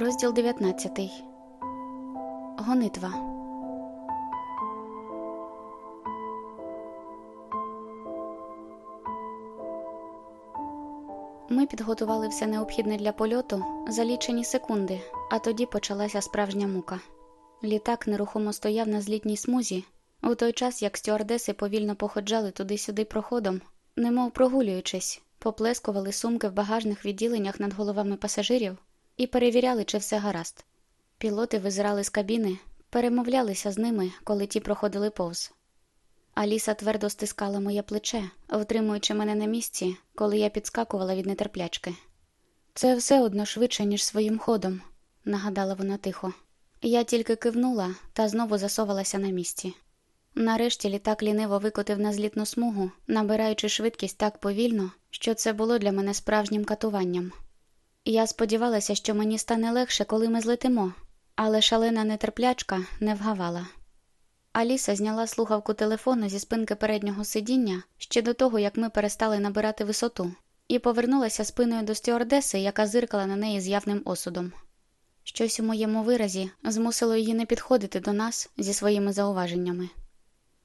Розділ 19. Гонитва. Ми підготували все необхідне для польоту за лічені секунди, а тоді почалася справжня мука. Літак нерухомо стояв на злітній смузі, у той час як стюардеси повільно походжали туди-сюди проходом, немов прогулюючись, поплескували сумки в багажних відділеннях над головами пасажирів і перевіряли, чи все гаразд. Пілоти визирали з кабіни, перемовлялися з ними, коли ті проходили повз. Аліса твердо стискала моє плече, втримуючи мене на місці, коли я підскакувала від нетерплячки. Це все одно швидше, ніж своїм ходом, нагадала вона тихо. Я тільки кивнула та знову засовалася на місці. Нарешті літак ліниво викотив на злітну смугу, набираючи швидкість так повільно, що це було для мене справжнім катуванням. Я сподівалася, що мені стане легше, коли ми злетимо, але шалена нетерплячка не вгавала. Аліса зняла слухавку телефону зі спинки переднього сидіння ще до того, як ми перестали набирати висоту, і повернулася спиною до стюардеси, яка зиркала на неї з явним осудом. Щось у моєму виразі змусило її не підходити до нас зі своїми зауваженнями.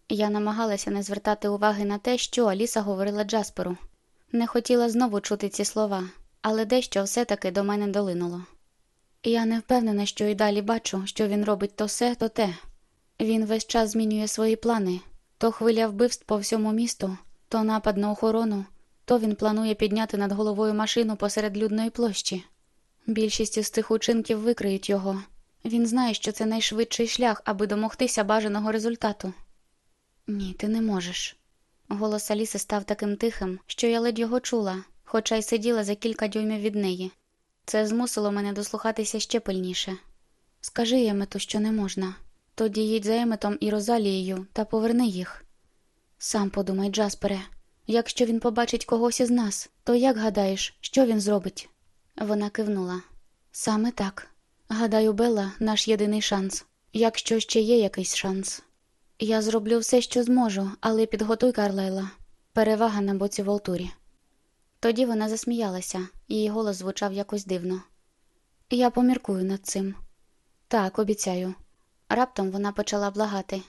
Я намагалася не звертати уваги на те, що Аліса говорила Джасперу. Не хотіла знову чути ці слова, але дещо все-таки до мене долинуло. Я не впевнена, що й далі бачу, що він робить то все, то те. Він весь час змінює свої плани то хвиля вбивств по всьому місту, то напад на охорону, то він планує підняти над головою машину посеред людної площі. Більшість із цих учинків викриють його. Він знає, що це найшвидший шлях, аби домогтися бажаного результату. Ні, ти не можеш. Голос Аліси став таким тихим, що я ледь його чула, хоча й сиділа за кілька дюймів від неї. Це змусило мене дослухатися ще пильніше. Скажи Емету, що не можна. Тоді їдь за Еметом і Розалією та поверни їх. Сам подумай, Джаспере, якщо він побачить когось із нас, то як гадаєш, що він зробить? Вона кивнула. Саме так. Гадаю, Белла наш єдиний шанс, якщо ще є якийсь шанс. Я зроблю все, що зможу, але підготуй Карлайла. Перевага на боці Волтурі. Тоді вона засміялася, її голос звучав якось дивно. Я поміркую над цим. Так, обіцяю. Раптом вона почала благати.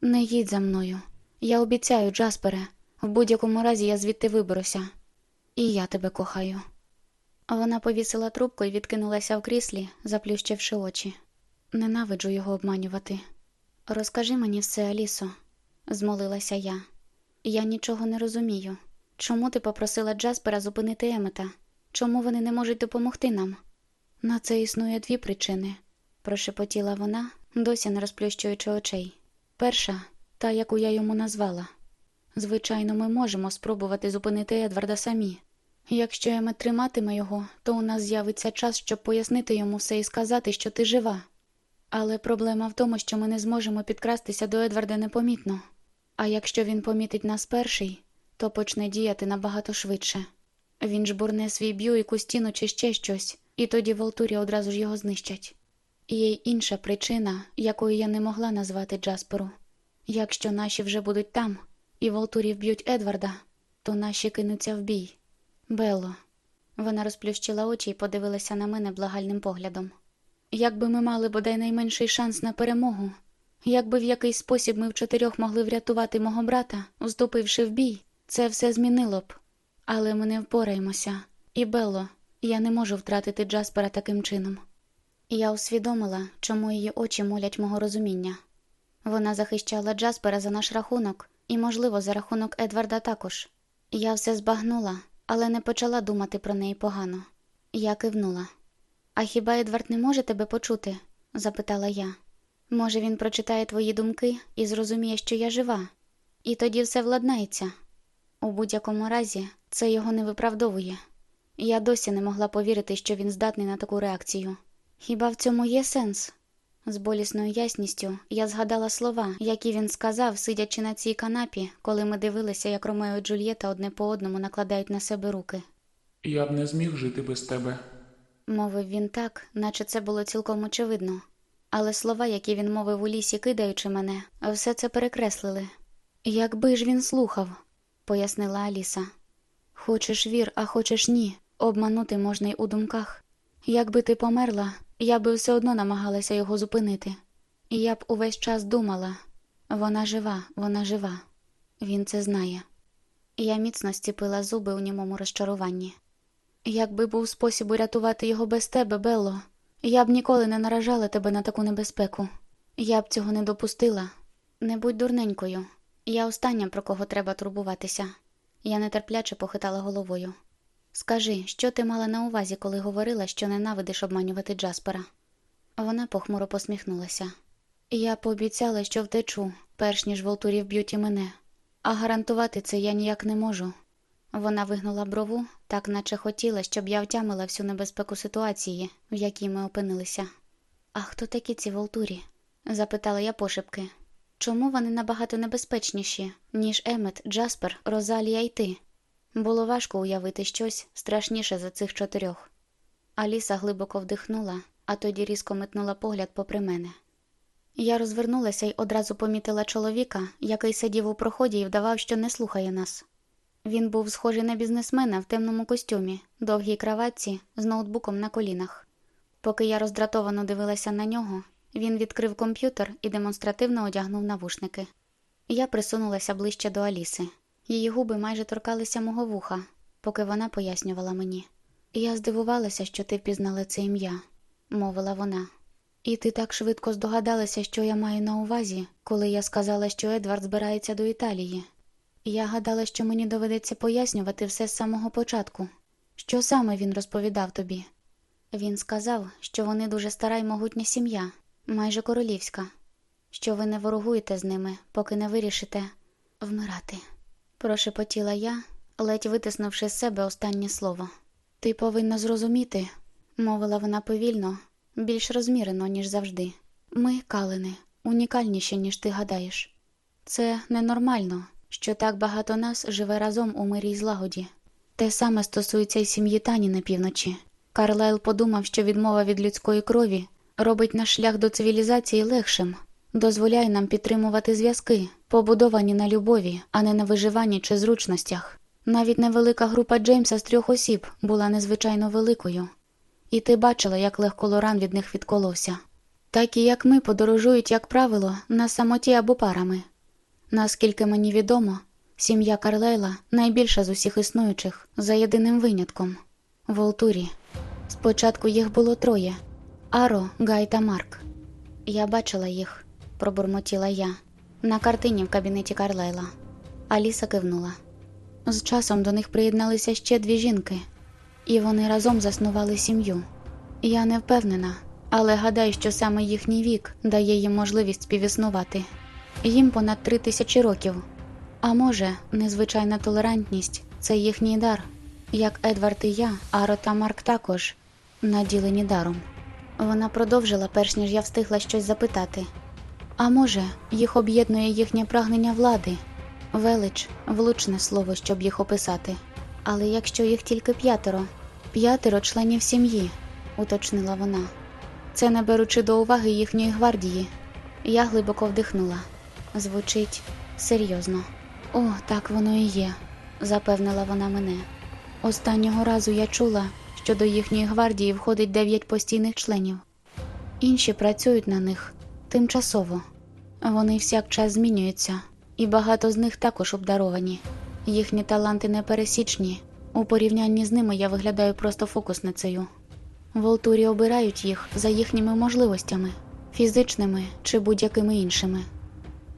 Не їдь за мною. Я обіцяю, Джаспере, в будь-якому разі я звідти виберуся. І я тебе кохаю. Вона повісила трубку і відкинулася в кріслі, заплющивши очі. Ненавиджу його обманювати. Розкажи мені все, Алісо, змолилася я. Я нічого не розумію. Чому ти попросила Джаспера зупинити Емета? Чому вони не можуть допомогти нам? На це існує дві причини, прошепотіла вона, досі не розплющуючи очей. Перша, та, яку я йому назвала. Звичайно, ми можемо спробувати зупинити Едварда самі. Якщо Емет триматиме його, то у нас з'явиться час, щоб пояснити йому все і сказати, що ти жива. Але проблема в тому, що ми не зможемо підкрастися до Едварда непомітно. А якщо він помітить нас перший, то почне діяти набагато швидше. Він жбурне свій б'юйку стіну чи ще щось, і тоді Волтурі одразу ж його знищать. Є й інша причина, якою я не могла назвати Джаспору. Якщо наші вже будуть там, і Волтурі вб'ють Едварда, то наші кинуться в бій. Белло. Вона розплющила очі і подивилася на мене благальним поглядом. Якби ми мали бодай найменший шанс на перемогу, якби в якийсь спосіб ми в чотирьох могли врятувати мого брата, уступивши в бій, це все змінило б. Але ми не впораємося. І Белло, я не можу втратити Джаспера таким чином. Я усвідомила, чому її очі молять мого розуміння. Вона захищала Джаспера за наш рахунок, і, можливо, за рахунок Едварда також. Я все збагнула, але не почала думати про неї погано. Я кивнула. А хіба Едвард не може тебе почути? запитала я. Може, він прочитає твої думки і зрозуміє, що я жива, і тоді все владнається. У будь-якому разі це його не виправдовує. Я досі не могла повірити, що він здатний на таку реакцію. Хіба в цьому є сенс? З болісною ясністю я згадала слова, які він сказав, сидячи на цій канапі, коли ми дивилися, як Ромео і Джульєта одне по одному накладають на себе руки. Я б не зміг жити без тебе. Мовив він так, наче це було цілком очевидно. Але слова, які він мовив у лісі, кидаючи мене, все це перекреслили. Якби ж він слухав, пояснила Аліса. Хочеш вір, а хочеш ні. Обманути можна й у думках. Якби ти померла, я би все одно намагалася його зупинити. Я б увесь час думала вона жива, вона жива. Він це знає. Я міцно стіпила зуби у німому розчаруванні. Якби був спосіб урятувати його без тебе, Белло, я б ніколи не наражала тебе на таку небезпеку. Я б цього не допустила. Не будь дурненькою. Я остання, про кого треба турбуватися. Я нетерпляче похитала головою. Скажи, що ти мала на увазі, коли говорила, що ненавидиш обманювати Джаспера? Вона похмуро посміхнулася. Я пообіцяла, що втечу, перш ніж волтурі вб'ють і мене, а гарантувати це я ніяк не можу. Вона вигнула брову, так наче хотіла, щоб я втямила всю небезпеку ситуації, в якій ми опинилися. А хто такі ці волтурі? запитала я пошепки. Чому вони набагато небезпечніші, ніж Емет, Джаспер, Розалія і ти? Було важко уявити щось страшніше за цих чотирьох. Аліса глибоко вдихнула, а тоді різко метнула погляд попри мене. Я розвернулася й одразу помітила чоловіка, який сидів у проході і вдавав, що не слухає нас. Він був схожий на бізнесмена в темному костюмі, довгій краватці з ноутбуком на колінах. Поки я роздратовано дивилася на нього, він відкрив комп'ютер і демонстративно одягнув навушники. Я присунулася ближче до Аліси. Її губи майже торкалися мого вуха, поки вона пояснювала мені. Я здивувалася, що ти впізнала це ім'я, мовила вона. І ти так швидко здогадалася, що я маю на увазі, коли я сказала, що Едвард збирається до Італії. Я гадала, що мені доведеться пояснювати все з самого початку. Що саме він розповідав тобі? Він сказав, що вони дуже стара й могутня сім'я, майже королівська, що ви не ворогуєте з ними, поки не вирішите вмирати. Прошепотіла я, ледь витиснувши з себе останнє слово. Ти повинна зрозуміти, мовила вона повільно, більш розмірено, ніж завжди. Ми, Калини, унікальніші, ніж ти гадаєш. Це ненормально, що так багато нас живе разом у мирі й злагоді. Те саме стосується й сім'ї Тані на півночі. Карлайл подумав, що відмова від людської крові робить наш шлях до цивілізації легшим, дозволяє нам підтримувати зв'язки, побудовані на любові, а не на виживанні чи зручностях. Навіть невелика група Джеймса з трьох осіб була незвичайно великою, і ти бачила, як легко Лоран від них відколовся. Такі, як ми, подорожують, як правило, на самоті або парами. Наскільки мені відомо, сім'я Карлейла найбільша з усіх існуючих, за єдиним винятком Волтурі. Спочатку їх було троє Аро, Гай та Марк. Я бачила їх, пробурмотіла я, на картині в кабінеті Карлайла. Аліса кивнула. З часом до них приєдналися ще дві жінки, і вони разом заснували сім'ю. Я не впевнена, але гадаю, що саме їхній вік дає їм можливість співіснувати. Їм понад три тисячі років. А може, незвичайна толерантність це їхній дар, як Едвард і я, Аро та Марк також наділені даром. Вона продовжила, перш ніж я встигла щось запитати. А може, їх об'єднує їхнє прагнення влади, велич, влучне слово, щоб їх описати. Але якщо їх тільки п'ятеро, п'ятеро членів сім'ї, уточнила вона. Це не беручи до уваги їхньої гвардії. Я глибоко вдихнула. Звучить серйозно. О, так воно і є, запевнила вона мене. Останнього разу я чула, що до їхньої гвардії входить дев'ять постійних членів. Інші працюють на них тимчасово. Вони всякчас змінюються, і багато з них також обдаровані. Їхні таланти непересічні. У порівнянні з ними я виглядаю просто фокусницею. Волтурі обирають їх за їхніми можливостями, фізичними чи будь-якими іншими.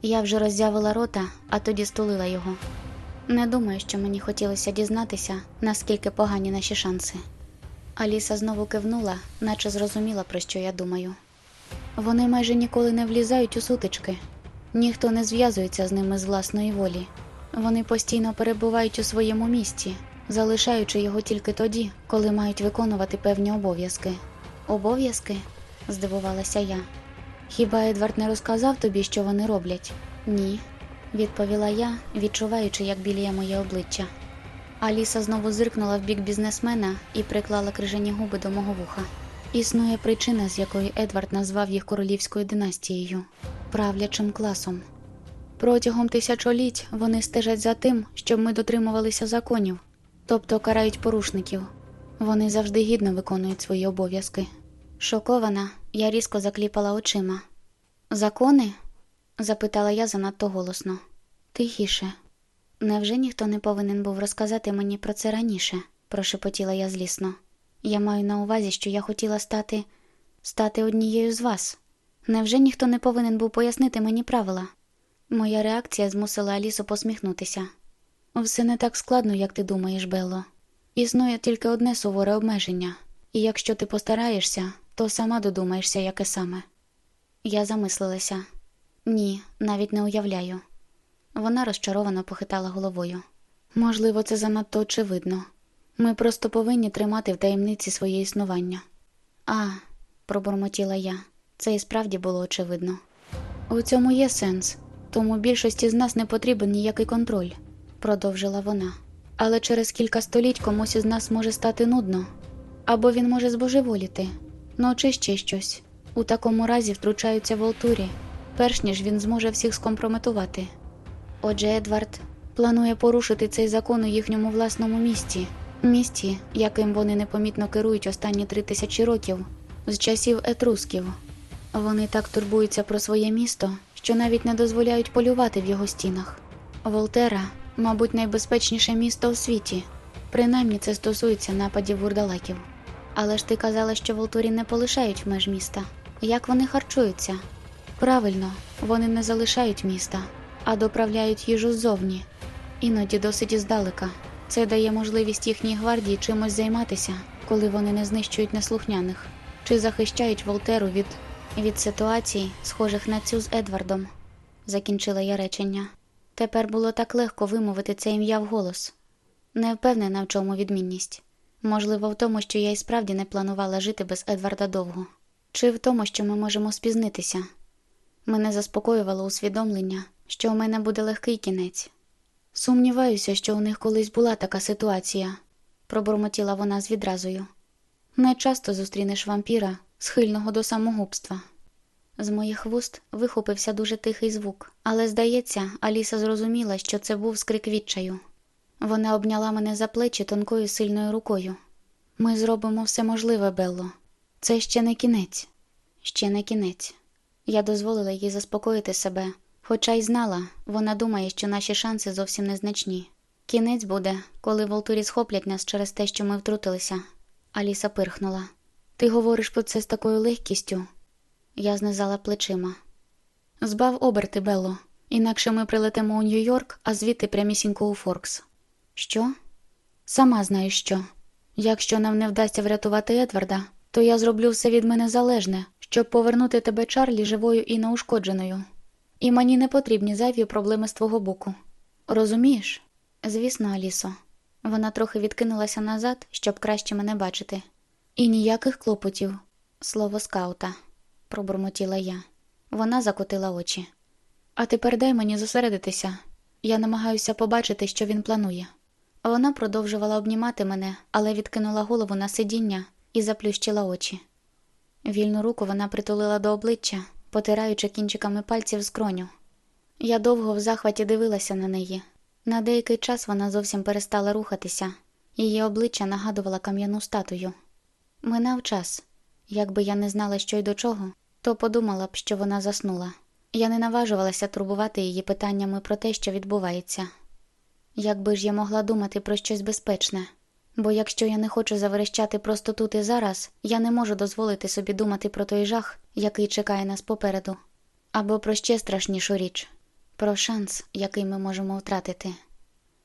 Я вже роззявила рота, а тоді стулила його. Не думаю, що мені хотілося дізнатися, наскільки погані наші шанси. Аліса знову кивнула, наче зрозуміла, про що я думаю. Вони майже ніколи не влізають у сутички, ніхто не зв'язується з ними з власної волі. Вони постійно перебувають у своєму місці, залишаючи його тільки тоді, коли мають виконувати певні обов'язки. Обов'язки? здивувалася я. Хіба Едвард не розказав тобі, що вони роблять? Ні, відповіла я, відчуваючи, як біліє моє обличчя. Аліса знову зиркнула в бік бізнесмена і приклала крижані губи до мого вуха. Існує причина, з якої Едвард назвав їх королівською династією правлячим класом. Протягом тисячоліть вони стежать за тим, щоб ми дотримувалися законів, тобто карають порушників. Вони завжди гідно виконують свої обов'язки. Шокована, я різко закліпала очима. Закони? запитала я занадто голосно. Тихіше. Невже ніхто не повинен був розказати мені про це раніше? прошепотіла я злісно. Я маю на увазі, що я хотіла стати стати однією з вас. Невже ніхто не повинен був пояснити мені правила? Моя реакція змусила Алісу посміхнутися. Все не так складно, як ти думаєш, Белло. Існує тільки одне суворе обмеження, і якщо ти постараєшся, то сама додумаєшся, яке саме. Я замислилася ні, навіть не уявляю. Вона розчаровано похитала головою. Можливо, це занадто очевидно. Ми просто повинні тримати в таємниці своє існування. А, пробурмотіла я, це і справді було очевидно. У цьому є сенс, тому більшості з нас не потрібен ніякий контроль, продовжила вона. Але через кілька століть комусь із нас може стати нудно, або він може збожеволіти, ну чи ще щось. У такому разі втручаються волтурі, перш ніж він зможе всіх скомпрометувати. Отже, Едвард планує порушити цей закон у їхньому власному місті, місті, яким вони непомітно керують останні три тисячі років, з часів етрусків. Вони так турбуються про своє місто, що навіть не дозволяють полювати в його стінах. Волтера, мабуть, найбезпечніше місто у світі, принаймні це стосується нападів вурдалаків. Але ж ти казала, що волтурі не полишають меж міста. Як вони харчуються? Правильно, вони не залишають міста, а доправляють їжу ззовні, іноді досить здалека. Це дає можливість їхній гвардії чимось займатися, коли вони не знищують неслухняних, чи захищають Волтеру від, від ситуацій, схожих на цю з Едвардом. Закінчила я речення. Тепер було так легко вимовити це ім'я вголос. Не впевнена, в чому відмінність. Можливо, в тому, що я і справді не планувала жити без Едварда довго, чи в тому, що ми можемо спізнитися. Мене заспокоювало усвідомлення, що у мене буде легкий кінець. Сумніваюся, що у них колись була така ситуація, пробурмотіла вона з відразою. Не часто зустрінеш вампіра, схильного до самогубства. З моїх вуст вихопився дуже тихий звук, але, здається, Аліса зрозуміла, що це був скрик відчаю. Вона обняла мене за плечі тонкою сильною рукою. Ми зробимо все можливе, Белло. Це ще не кінець, ще не кінець. Я дозволила їй заспокоїти себе, хоча й знала, вона думає, що наші шанси зовсім незначні. Кінець буде, коли волтурі схоплять нас через те, що ми втрутилися. Аліса пирхнула. Ти говориш про це з такою легкістю. Я знизала плечима. Збав оберти, Белло, інакше ми прилетимо у Нью-Йорк, а звідти прямісінько у Форкс. Що? Сама знаєш що. Якщо нам не вдасться врятувати Едварда, то я зроблю все від мене залежне, щоб повернути тебе Чарлі живою і неушкодженою. І мені не потрібні зайві проблеми з твого боку. Розумієш? Звісно, Алісо. Вона трохи відкинулася назад, щоб краще мене бачити. І ніяких клопотів. Слово скаута, пробурмотіла я. Вона закотила очі. А тепер дай мені зосередитися. Я намагаюся побачити, що він планує. Вона продовжувала обнімати мене, але відкинула голову на сидіння і заплющила очі. Вільну руку вона притулила до обличчя, потираючи кінчиками пальців скроню. Я довго в захваті дивилася на неї. На деякий час вона зовсім перестала рухатися, її обличчя нагадувала кам'яну статую. Минав час. Якби я не знала, що й до чого, то подумала б, що вона заснула. Я не наважувалася турбувати її питаннями про те, що відбувається. Якби ж я могла думати про щось безпечне, бо якщо я не хочу заверещати просто тут і зараз, я не можу дозволити собі думати про той жах, який чекає нас попереду, або про ще страшнішу річ про шанс, який ми можемо втратити.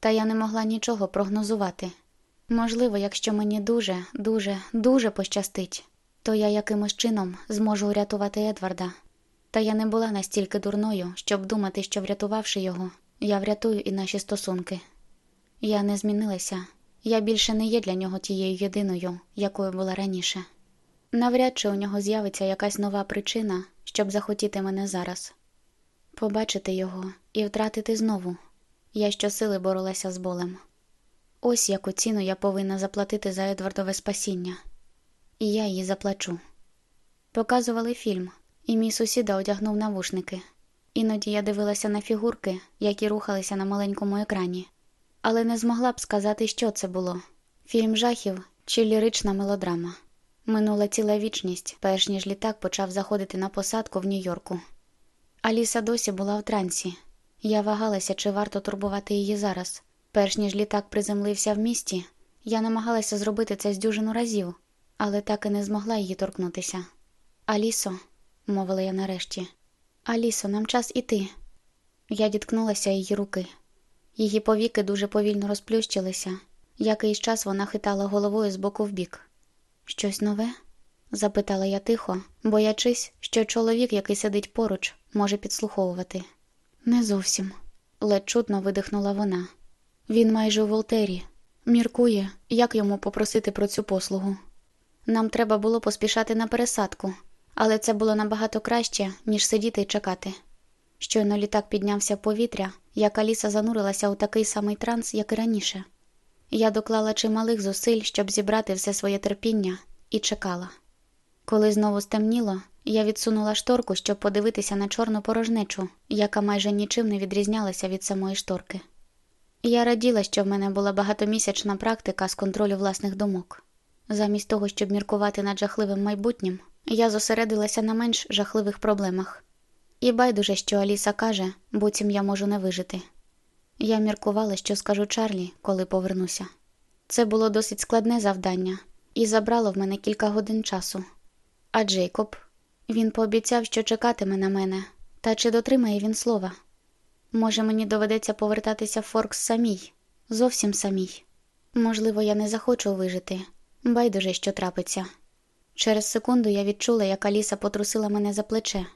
Та я не могла нічого прогнозувати. Можливо, якщо мені дуже, дуже, дуже пощастить, то я якимось чином зможу врятувати Едварда. Та я не була настільки дурною, щоб думати, що врятувавши його, я врятую і наші стосунки. Я не змінилася, я більше не є для нього тією єдиною, якою була раніше. Навряд чи у нього з'явиться якась нова причина, щоб захотіти мене зараз, побачити його і втратити знову. Я щосили боролася з болем. Ось яку ціну я повинна заплатити за Едвардове спасіння, і я її заплачу. Показували фільм, і мій сусіда одягнув навушники. Іноді я дивилася на фігурки, які рухалися на маленькому екрані, але не змогла б сказати, що це було фільм жахів чи лірична мелодрама. Минула ціла вічність, перш ніж літак почав заходити на посадку в Нью-Йорку. Аліса досі була в трансі. Я вагалася, чи варто турбувати її зараз. Перш ніж літак приземлився в місті, я намагалася зробити це з дюжину разів, але так і не змогла її торкнутися. Алісо, мовила я нарешті, Алісо, нам час іти. Я діткнулася її руки. Її повіки дуже повільно розплющилися. Якийсь час вона хитала головою з боку в бік. Щось нове? запитала я тихо, боячись, що чоловік, який сидить поруч, може підслуховувати. Не зовсім, ледь чутно видихнула вона. Він майже у Волтері. Міркує, як йому попросити про цю послугу. Нам треба було поспішати на пересадку, але це було набагато краще, ніж сидіти і чекати. Щойно літак піднявся в повітря, як Аліса занурилася у такий самий транс, як і раніше. Я доклала чималих зусиль, щоб зібрати все своє терпіння, і чекала. Коли знову стемніло, я відсунула шторку, щоб подивитися на чорну порожнечу, яка майже нічим не відрізнялася від самої шторки. Я раділа, що в мене була багатомісячна практика з контролю власних думок. Замість того, щоб міркувати над жахливим майбутнім, я зосередилася на менш жахливих проблемах. І байдуже, що Аліса каже, буцім я можу не вижити. Я міркувала, що скажу Чарлі, коли повернуся. Це було досить складне завдання і забрало в мене кілька годин часу. А Джейкоб він пообіцяв, що чекатиме на мене, та чи дотримає він слова? Може, мені доведеться повертатися в Форкс самій, зовсім самій. Можливо, я не захочу вижити, байдуже, що трапиться. Через секунду я відчула, як Аліса потрусила мене за плече.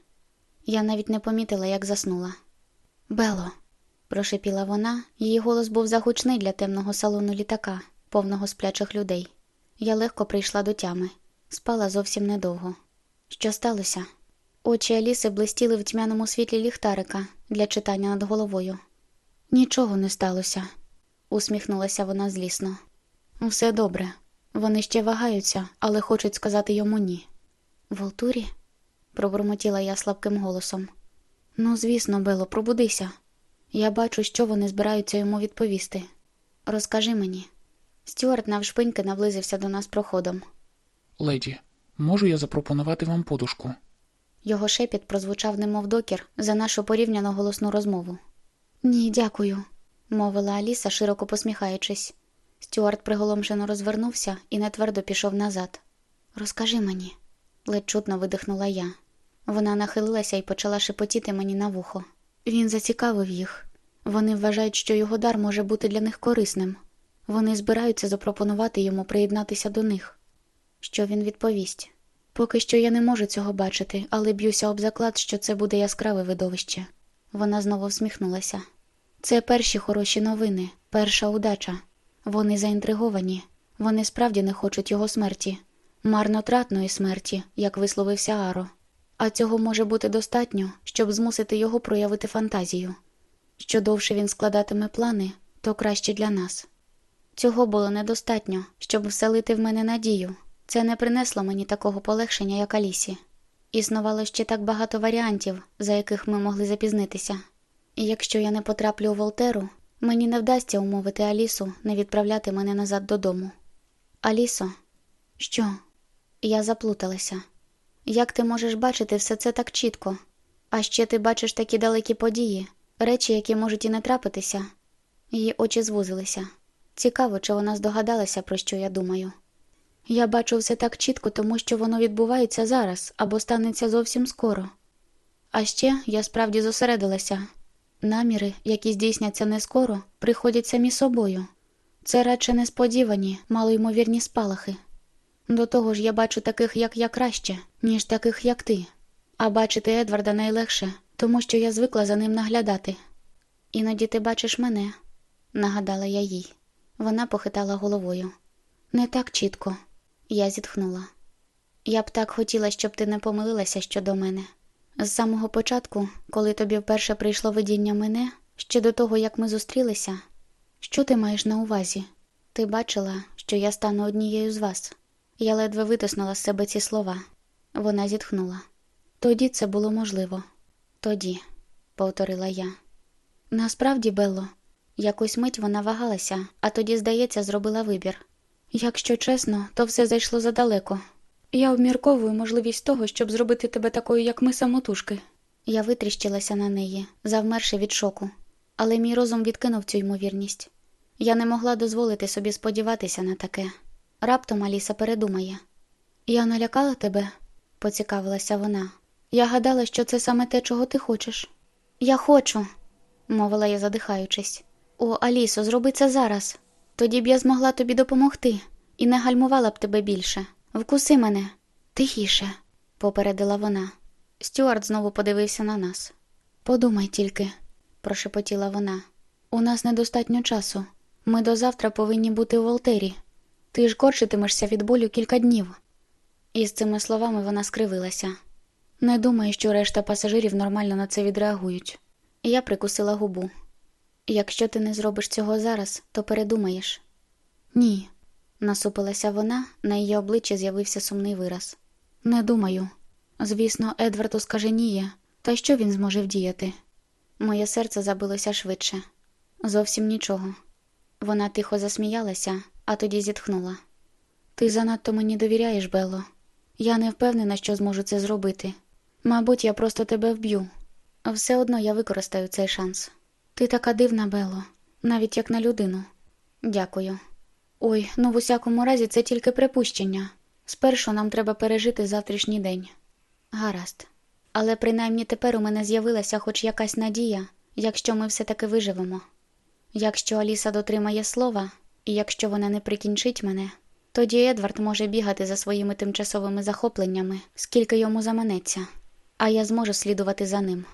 Я навіть не помітила, як заснула. Бело, прошепіла вона, її голос був загучний для темного салону літака, повного сплячих людей. Я легко прийшла до тями, спала зовсім недовго. Що сталося? Очі Аліси блистіли в тьмяному світлі ліхтарика для читання над головою. Нічого не сталося, усміхнулася вона злісно. Все добре. Вони ще вагаються, але хочуть сказати йому ні. Волтурі? Пробурмотіла я слабким голосом. Ну, звісно, Бело, пробудися. Я бачу, що вони збираються йому відповісти. Розкажи мені. Стюарт навшпиньки наблизився до нас проходом. Леді, можу я запропонувати вам подушку? Його шепіт прозвучав немов докір за нашу порівняно голосну розмову. Ні, дякую, мовила Аліса, широко посміхаючись. Стюарт приголомшено розвернувся і нетвердо пішов назад. Розкажи мені, ледь чутно видихнула я. Вона нахилилася і почала шепотіти мені на вухо. Він зацікавив їх. Вони вважають, що його дар може бути для них корисним. Вони збираються запропонувати йому приєднатися до них. Що він відповість? Поки що я не можу цього бачити, але б'юся об заклад, що це буде яскраве видовище. Вона знову всміхнулася. Це перші хороші новини, перша удача. Вони заінтриговані, вони справді не хочуть його смерті, марнотратної смерті, як висловився Аро. А цього може бути достатньо, щоб змусити його проявити фантазію. Що довше він складатиме плани, то краще для нас. Цього було недостатньо, щоб вселити в мене надію. Це не принесло мені такого полегшення, як Алісі. Існувало ще так багато варіантів, за яких ми могли запізнитися. І якщо я не потраплю у Волтеру, мені не вдасться умовити Алісу не відправляти мене назад додому. Алісо, що? Я заплуталася. Як ти можеш бачити все це так чітко? А ще ти бачиш такі далекі події, речі, які можуть і не трапитися. Її очі звузилися. Цікаво, чи вона здогадалася, про що я думаю. Я бачу все так чітко, тому що воно відбувається зараз або станеться зовсім скоро. А ще я справді зосередилася. Наміри, які здійсняться не скоро, приходять самі собою. Це радше несподівані, малоймовірні спалахи. До того ж, я бачу таких, як я краще, ніж таких, як ти. А бачити Едварда найлегше, тому що я звикла за ним наглядати. Іноді ти бачиш мене, нагадала я їй. Вона похитала головою. Не так чітко. Я зітхнула. Я б так хотіла, щоб ти не помилилася щодо мене. З самого початку, коли тобі вперше прийшло видіння мене, ще до того, як ми зустрілися, що ти маєш на увазі? Ти бачила, що я стану однією з вас. Я ледве витиснула з себе ці слова. Вона зітхнула. Тоді це було можливо. Тоді, повторила я. Насправді, Белло, якусь мить вона вагалася, а тоді, здається, зробила вибір. Якщо чесно, то все зайшло задалеко. Я обмірковую можливість того, щоб зробити тебе такою, як ми самотужки. Я витріщилася на неї, завмерши від шоку, але мій розум відкинув цю ймовірність. Я не могла дозволити собі сподіватися на таке. Раптом Аліса передумає. Я налякала тебе, поцікавилася вона. Я гадала, що це саме те, чого ти хочеш. Я хочу, мовила я, задихаючись. О, Алісо, зроби це зараз. Тоді б я змогла тобі допомогти і не гальмувала б тебе більше. Вкуси мене тихіше, попередила вона. Стюарт знову подивився на нас. Подумай тільки, прошепотіла вона. У нас недостатньо часу. Ми до завтра повинні бути у Волтері. Ти ж корчитимешся від болю кілька днів. І з цими словами вона скривилася. Не думаю, що решта пасажирів нормально на це відреагують. Я прикусила губу. Якщо ти не зробиш цього зараз, то передумаєш. Ні, насупилася вона, на її обличчі з'явився сумний вираз. Не думаю. Звісно, Едвард оскаженіє, та що він зможе вдіяти? Моє серце забилося швидше. Зовсім нічого. Вона тихо засміялася, а тоді зітхнула. Ти занадто мені довіряєш, Белло. Я не впевнена, що зможу це зробити. Мабуть, я просто тебе вб'ю. Все одно я використаю цей шанс. Ти така дивна, Белло, навіть як на людину. Дякую. Ой, ну в усякому разі, це тільки припущення. Спершу нам треба пережити завтрашній день. Гаразд. Але принаймні тепер у мене з'явилася хоч якась надія, якщо ми все таки виживемо. Якщо Аліса дотримає слова, і якщо вона не прикінчить мене, тоді Едвард може бігати за своїми тимчасовими захопленнями, скільки йому заманеться, а я зможу слідувати за ним.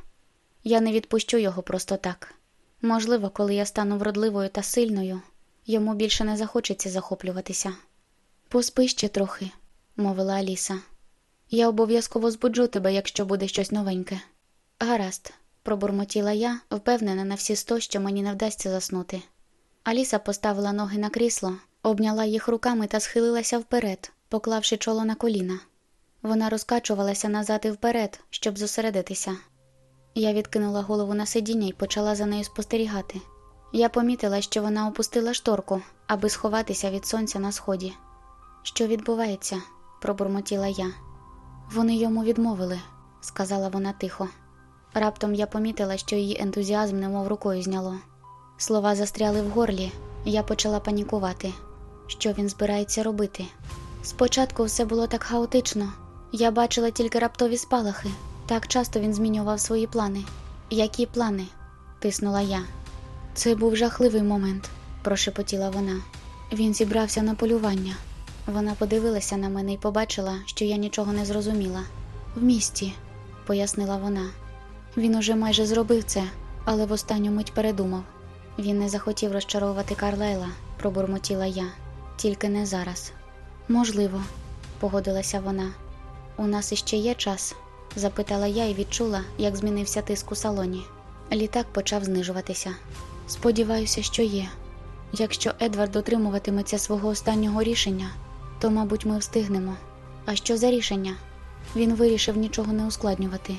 Я не відпущу його просто так. Можливо, коли я стану вродливою та сильною, йому більше не захочеться захоплюватися. Поспи ще трохи, мовила Аліса. Я обов'язково збуджу тебе, якщо буде щось новеньке. Гаразд, пробурмотіла я, впевнена на всі сто, що мені не вдасться заснути. Аліса поставила ноги на крісло, обняла їх руками та схилилася вперед, поклавши чоло на коліна. Вона розкачувалася назад і вперед, щоб зосередитися. Я відкинула голову на сидіння і почала за нею спостерігати. Я помітила, що вона опустила шторку, аби сховатися від сонця на сході. Що відбувається? пробурмотіла я. Вони йому відмовили, сказала вона тихо. Раптом я помітила, що її ентузіазм немов рукою зняло. Слова застряли в горлі, я почала панікувати. Що він збирається робити? Спочатку все було так хаотично. Я бачила тільки раптові спалахи. Так часто він змінював свої плани. Які плани? тиснула я. Це був жахливий момент, прошепотіла вона. Він зібрався на полювання. Вона подивилася на мене і побачила, що я нічого не зрозуміла. В місті, пояснила вона. Він уже майже зробив це, але в останню мить передумав. Він не захотів розчаровувати Карлайла, пробурмотіла я, тільки не зараз. Можливо, погодилася вона. У нас іще є час? запитала я і відчула, як змінився тиск у салоні. Літак почав знижуватися. Сподіваюся, що є. Якщо Едвард дотримуватиметься свого останнього рішення, то, мабуть, ми встигнемо. А що за рішення? Він вирішив нічого не ускладнювати.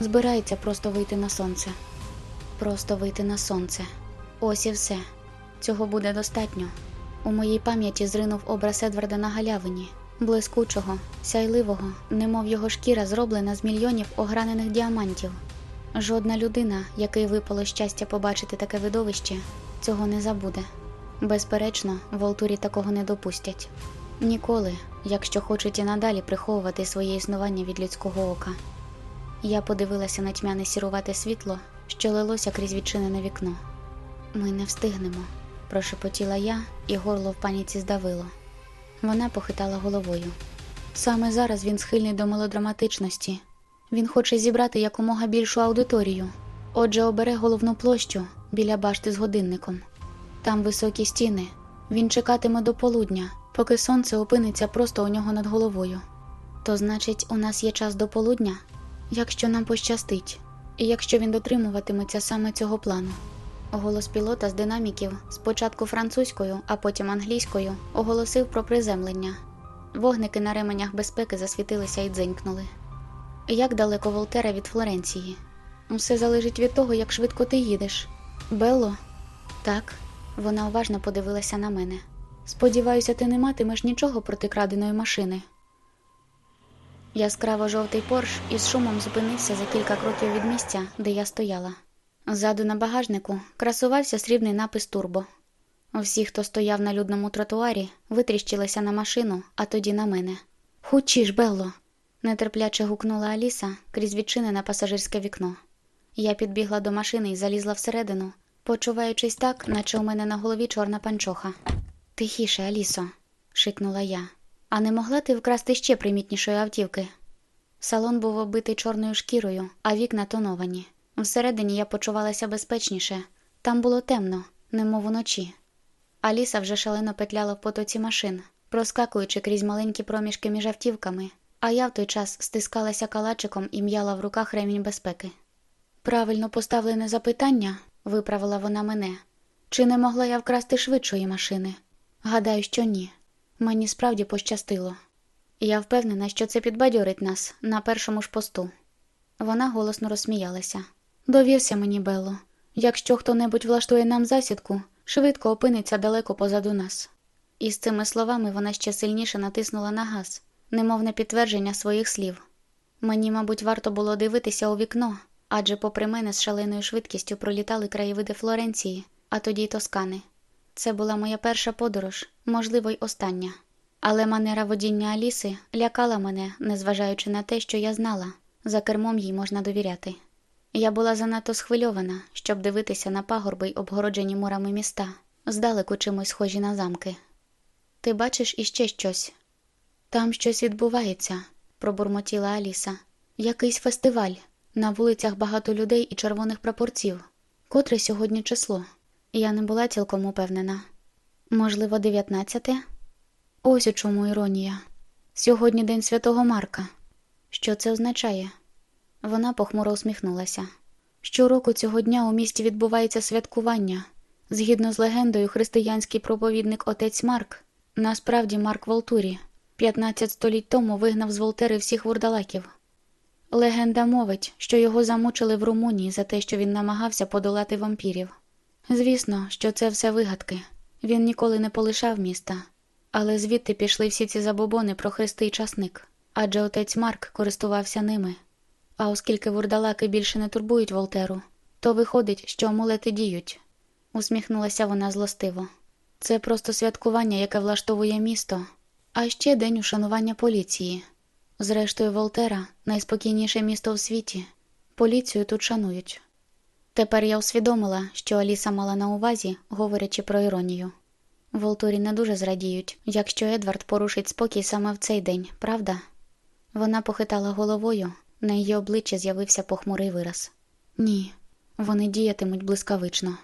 Збирається просто вийти на сонце. Просто вийти на сонце. Ось і все. Цього буде достатньо. У моїй пам'яті зринув образ Едварда на галявині, блискучого, сяйливого, немов його шкіра зроблена з мільйонів огранених діамантів. Жодна людина, який випало щастя побачити таке видовище, цього не забуде. Безперечно, в Волтурі такого не допустять. Ніколи, якщо хочуть і надалі приховувати своє існування від людського ока. Я подивилася на тьмяне сірувате світло, що лилося крізь відчинене вікно. Ми не встигнемо, прошепотіла я, і горло в паніці здавило. Вона похитала головою. Саме зараз він схильний до мелодраматичності. Він хоче зібрати якомога більшу аудиторію. Отже, обере головну площу біля башти з годинником. Там високі стіни. Він чекатиме до полудня, поки сонце опиниться просто у нього над головою. То значить, у нас є час до полудня, якщо нам пощастить, і якщо він дотримуватиметься саме цього плану. Голос пілота з динаміків, спочатку французькою, а потім англійською, оголосив про приземлення. Вогники на ременях безпеки засвітилися і дзенькнули. Як далеко Волтера від Флоренції? Все залежить від того, як швидко ти їдеш. Белло? Так, вона уважно подивилася на мене. Сподіваюся, ти не матимеш нічого проти краденої машини. Яскраво жовтий порш із шумом зупинився за кілька кроків від місця, де я стояла. Ззаду на багажнику красувався срібний напис Турбо. Всі, хто стояв на людному тротуарі, витріщилися на машину, а тоді на мене. Хучіш, Белло! нетерпляче гукнула Аліса крізь відчинене пасажирське вікно. Я підбігла до машини і залізла всередину, почуваючись так, наче у мене на голові чорна панчоха. Тихіше, Алісо, шикнула я. А не могла ти вкрасти ще примітнішої автівки? Салон був оббитий чорною шкірою, а вікна тоновані. Всередині я почувалася безпечніше. Там було темно, немов уночі. Аліса вже шалено петляла в потоці машин, проскакуючи крізь маленькі проміжки між автівками, а я в той час стискалася калачиком і м'яла в руках ремінь безпеки. Правильно поставлене запитання, виправила вона мене. Чи не могла я вкрасти швидшої машини? Гадаю, що ні. Мені справді пощастило. Я впевнена, що це підбадьорить нас на першому ж посту. Вона голосно розсміялася. Довірся мені, Белло. Якщо хто-небудь влаштує нам засідку, швидко опиниться далеко позаду нас. І з цими словами вона ще сильніше натиснула на газ, немов на підтвердження своїх слів. Мені, мабуть, варто було дивитися у вікно, адже, попри мене, з шаленою швидкістю пролітали краєвиди Флоренції, а тоді й Тоскани. Це була моя перша подорож, можливо, й остання. Але манера водіння Аліси лякала мене, незважаючи на те, що я знала, за кермом їй можна довіряти. Я була занадто схвильована, щоб дивитися на пагорби й обгороджені мурами міста, здалеку чимось схожі на замки. Ти бачиш іще щось? Там щось відбувається, пробурмотіла Аліса. Якийсь фестиваль. На вулицях багато людей і червоних прапорців. Котре сьогодні число? Я не була цілком упевнена. Можливо, дев'ятнадцяте? Ось у чому іронія. Сьогодні день святого Марка. Що це означає? Вона похмуро усміхнулася. Щороку цього дня у місті відбувається святкування. Згідно з легендою, християнський проповідник отець Марк, насправді Марк Волтурі, 15 століть тому вигнав з Волтери всіх вурдалаків. Легенда мовить, що його замучили в Румунії за те, що він намагався подолати вампірів. Звісно, що це все вигадки. Він ніколи не полишав міста, але звідти пішли всі ці забобони про хрести й часник, адже отець Марк користувався ними. А оскільки вурдалаки більше не турбують Волтеру, то виходить, що амулети діють, усміхнулася вона злостиво. Це просто святкування, яке влаштовує місто, а ще день ушанування поліції. Зрештою, Волтера найспокійніше місто у світі. Поліцію тут шанують. Тепер я усвідомила, що Аліса мала на увазі, говорячи про іронію. Волтурі не дуже зрадіють, якщо Едвард порушить спокій саме в цей день, правда? Вона похитала головою, на її обличчі з'явився похмурий вираз. Ні, вони діятимуть блискавично.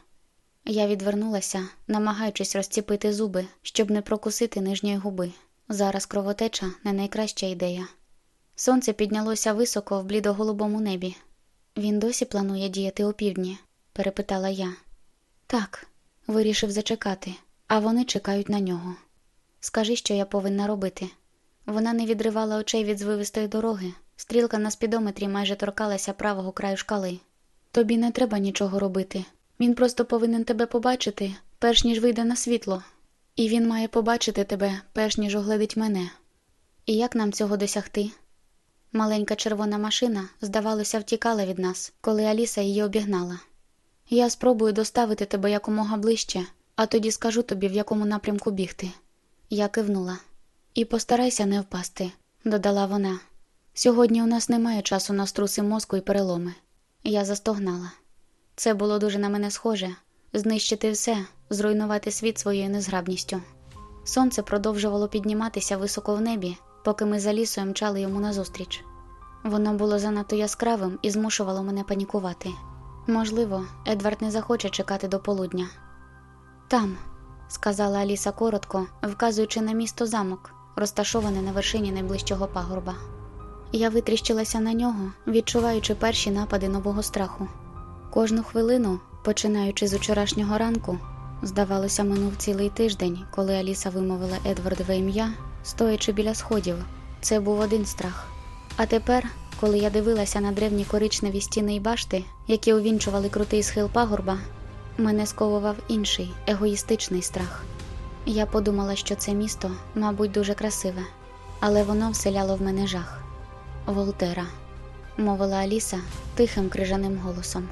Я відвернулася, намагаючись розціпити зуби, щоб не прокусити нижньої губи. Зараз кровотеча не найкраща ідея. Сонце піднялося високо в блідоголубому небі. Він досі планує діяти опівдні? перепитала я. Так, вирішив зачекати, а вони чекають на нього. Скажи, що я повинна робити. Вона не відривала очей від звивистої дороги, стрілка на спідометрі майже торкалася правого краю шкали. Тобі не треба нічого робити. Він просто повинен тебе побачити, перш ніж вийде на світло, і він має побачити тебе, перш ніж огледить мене. І як нам цього досягти? Маленька червона машина, здавалося, втікала від нас, коли Аліса її обігнала. Я спробую доставити тебе якомога ближче, а тоді скажу тобі, в якому напрямку бігти. Я кивнула. І постарайся не впасти, додала вона. Сьогодні у нас немає часу на струси мозку і переломи. Я застогнала. Це було дуже на мене схоже знищити все, зруйнувати світ своєю незграбністю. Сонце продовжувало підніматися високо в небі, поки ми за лісою мчали йому назустріч. Воно було занадто яскравим і змушувало мене панікувати. Можливо, Едвард не захоче чекати до полудня. Там, сказала Аліса коротко, вказуючи на місто замок, розташоване на вершині найближчого пагорба. Я витріщилася на нього, відчуваючи перші напади нового страху. Кожну хвилину, починаючи з учорашнього ранку, здавалося, минув цілий тиждень, коли Аліса вимовила Едвардове ім'я, стоячи біля сходів. Це був один страх. А тепер, коли я дивилася на древні коричневі стіни й башти, які увінчували крутий схил пагорба, мене сковував інший егоїстичний страх. Я подумала, що це місто, мабуть, дуже красиве, але воно вселяло в мене жах. Волтера, мовила Аліса тихим крижаним голосом.